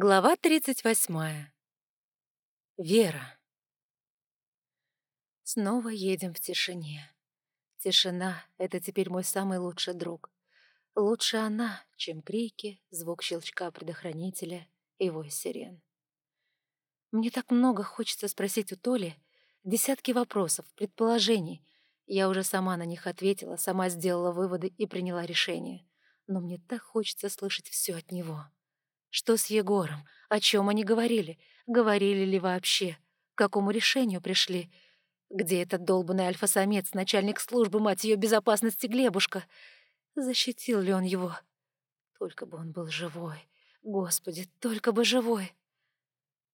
Глава 38. Вера. Снова едем в тишине. Тишина — это теперь мой самый лучший друг. Лучше она, чем крики, звук щелчка предохранителя и вой сирен. Мне так много хочется спросить у Толи десятки вопросов, предположений. Я уже сама на них ответила, сама сделала выводы и приняла решение. Но мне так хочется слышать все от него. Что с Егором? О чем они говорили? Говорили ли вообще? К какому решению пришли? Где этот долбанный альфа-самец, начальник службы, мать ее безопасности Глебушка? Защитил ли он его? Только бы он был живой. Господи, только бы живой.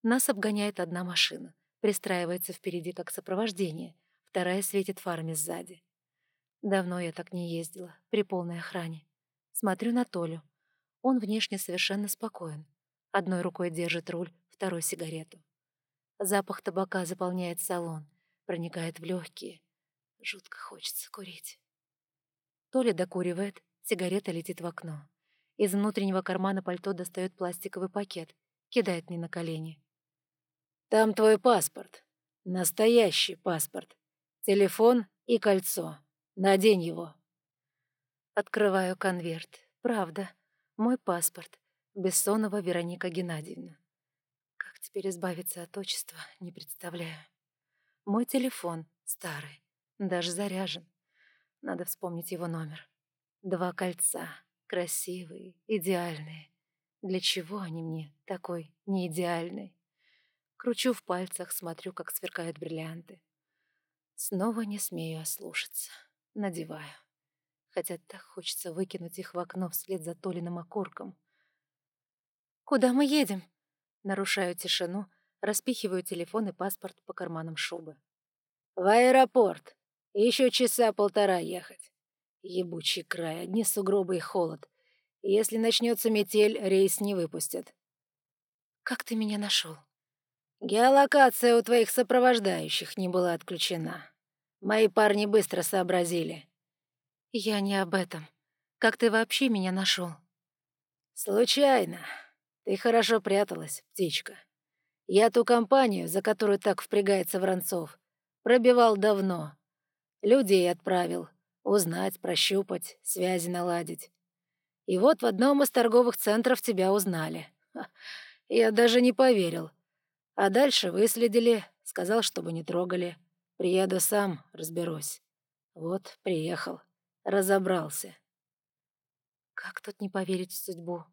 Нас обгоняет одна машина. Пристраивается впереди как сопровождение. Вторая светит фарами сзади. Давно я так не ездила, при полной охране. Смотрю на Толю. Он внешне совершенно спокоен. Одной рукой держит руль, второй — сигарету. Запах табака заполняет салон, проникает в легкие. Жутко хочется курить. Толя докуривает, сигарета летит в окно. Из внутреннего кармана пальто достает пластиковый пакет, кидает мне на колени. «Там твой паспорт. Настоящий паспорт. Телефон и кольцо. Надень его». Открываю конверт. Правда. Мой паспорт. Бессонова Вероника Геннадьевна. Как теперь избавиться от отчества, не представляю. Мой телефон старый, даже заряжен. Надо вспомнить его номер. Два кольца, красивые, идеальные. Для чего они мне такой неидеальный? Кручу в пальцах, смотрю, как сверкают бриллианты. Снова не смею ослушаться. Надеваю хотя так хочется выкинуть их в окно вслед за Толиным окурком. «Куда мы едем?» Нарушаю тишину, распихиваю телефон и паспорт по карманам шубы. «В аэропорт. Еще часа полтора ехать. Ебучий край, одни сугробы и холод. Если начнется метель, рейс не выпустят». «Как ты меня нашел? «Геолокация у твоих сопровождающих не была отключена. Мои парни быстро сообразили. «Я не об этом. Как ты вообще меня нашел? «Случайно. Ты хорошо пряталась, птичка. Я ту компанию, за которую так впрягается Воронцов, пробивал давно. Людей отправил. Узнать, прощупать, связи наладить. И вот в одном из торговых центров тебя узнали. Я даже не поверил. А дальше выследили, сказал, чтобы не трогали. Приеду сам, разберусь. Вот, приехал разобрался. Как тут не поверить в судьбу?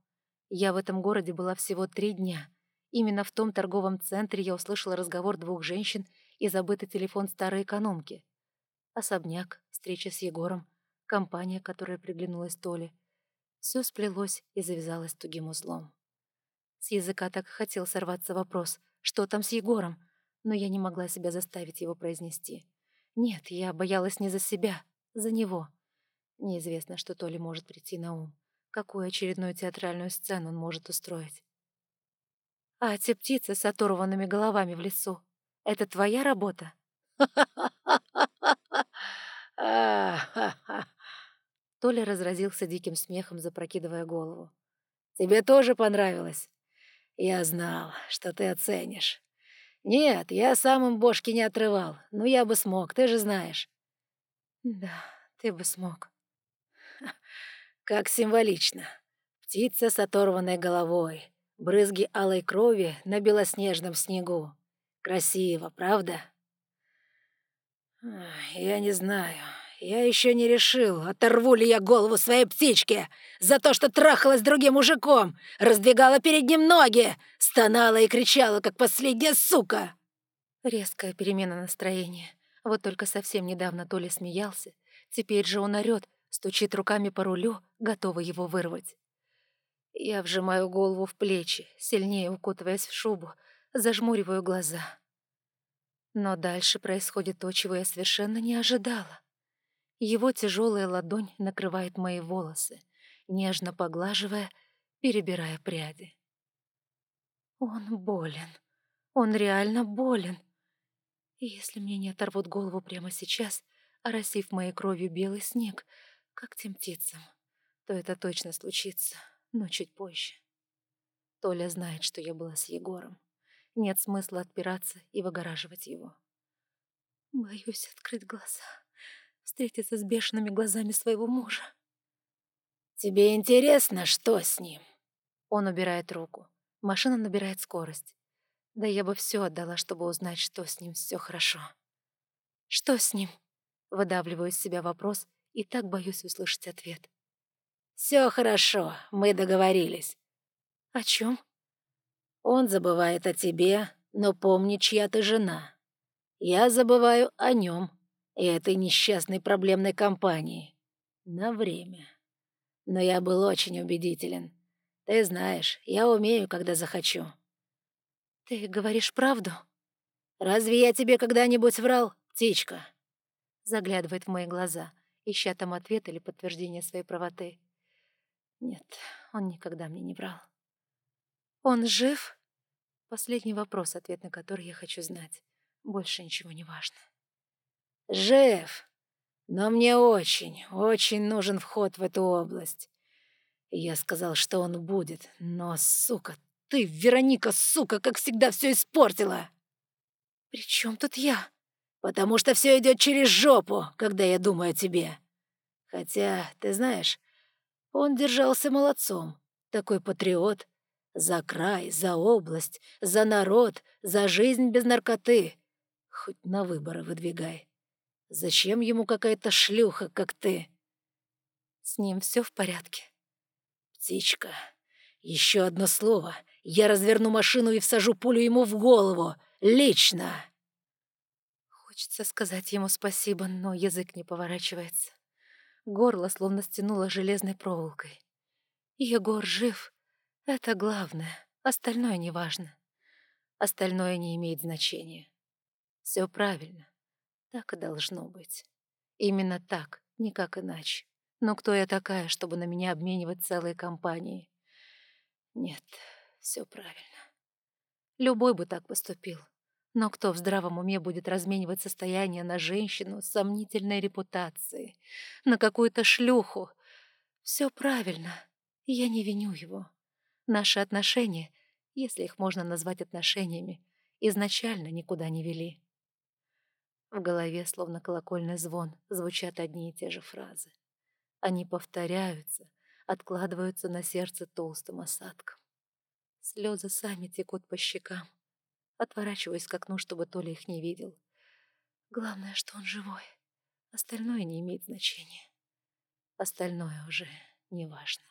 Я в этом городе была всего три дня. Именно в том торговом центре я услышала разговор двух женщин и забытый телефон старой экономки. Особняк, встреча с Егором, компания, которая приглянулась Толе. Все сплелось и завязалось тугим узлом. С языка так хотел сорваться вопрос, что там с Егором, но я не могла себя заставить его произнести. Нет, я боялась не за себя, за него. Неизвестно, что Толи может прийти на ум. Какую очередную театральную сцену он может устроить. «А те птицы с оторванными головами в лесу — это твоя работа?» Толя разразился диким смехом, запрокидывая голову. «Тебе тоже понравилось? Я знал, что ты оценишь. Нет, я сам им бошки не отрывал, но я бы смог, ты же знаешь». «Да, ты бы смог», как символично. Птица с оторванной головой, брызги алой крови на белоснежном снегу. Красиво, правда? Я не знаю. Я еще не решил, оторву ли я голову своей птичке за то, что трахалась другим мужиком, раздвигала перед ним ноги, стонала и кричала, как последняя сука. Резкая перемена настроения. Вот только совсем недавно Толя смеялся. Теперь же он орёт, стучит руками по рулю, готова его вырвать. Я вжимаю голову в плечи, сильнее укутываясь в шубу, зажмуриваю глаза. Но дальше происходит то, чего я совершенно не ожидала. Его тяжелая ладонь накрывает мои волосы, нежно поглаживая, перебирая пряди. Он болен. Он реально болен. И если мне не оторвут голову прямо сейчас, оросив моей кровью белый снег — как тем птицам, то это точно случится, но чуть позже. Толя знает, что я была с Егором. Нет смысла отпираться и выгораживать его. Боюсь открыть глаза, встретиться с бешеными глазами своего мужа. «Тебе интересно, что с ним?» Он убирает руку. Машина набирает скорость. Да я бы все отдала, чтобы узнать, что с ним все хорошо. «Что с ним?» Выдавливаю из себя вопрос и так боюсь услышать ответ. «Все хорошо, мы договорились». «О чем? «Он забывает о тебе, но помни, чья ты жена. Я забываю о нем и этой несчастной проблемной компании. На время. Но я был очень убедителен. Ты знаешь, я умею, когда захочу». «Ты говоришь правду?» «Разве я тебе когда-нибудь врал, птичка?» Заглядывает в мои глаза, ища там ответ или подтверждение своей правоты. Нет, он никогда мне не врал. «Он жив?» Последний вопрос, ответ на который я хочу знать. Больше ничего не важно. «Жив! Но мне очень, очень нужен вход в эту область. Я сказал, что он будет, но, сука, ты, Вероника, сука, как всегда все испортила!» «При чем тут я?» «Потому что все идет через жопу, когда я думаю о тебе. Хотя, ты знаешь, он держался молодцом, такой патриот. За край, за область, за народ, за жизнь без наркоты. Хоть на выборы выдвигай. Зачем ему какая-то шлюха, как ты?» «С ним все в порядке?» «Птичка, еще одно слово, я разверну машину и всажу пулю ему в голову. Лично!» Хочется сказать ему спасибо, но язык не поворачивается. Горло словно стянуло железной проволокой. Егор жив. Это главное. Остальное неважно. Остальное не имеет значения. Все правильно. Так и должно быть. Именно так, никак иначе. Но кто я такая, чтобы на меня обменивать целые компании? Нет, все правильно. Любой бы так поступил. Но кто в здравом уме будет разменивать состояние на женщину с сомнительной репутацией, на какую-то шлюху? Все правильно. Я не виню его. Наши отношения, если их можно назвать отношениями, изначально никуда не вели. В голове, словно колокольный звон, звучат одни и те же фразы. Они повторяются, откладываются на сердце толстым осадком. Слезы сами текут по щекам. Отворачиваюсь к окну, чтобы Толя их не видел. Главное, что он живой. Остальное не имеет значения. Остальное уже не важно.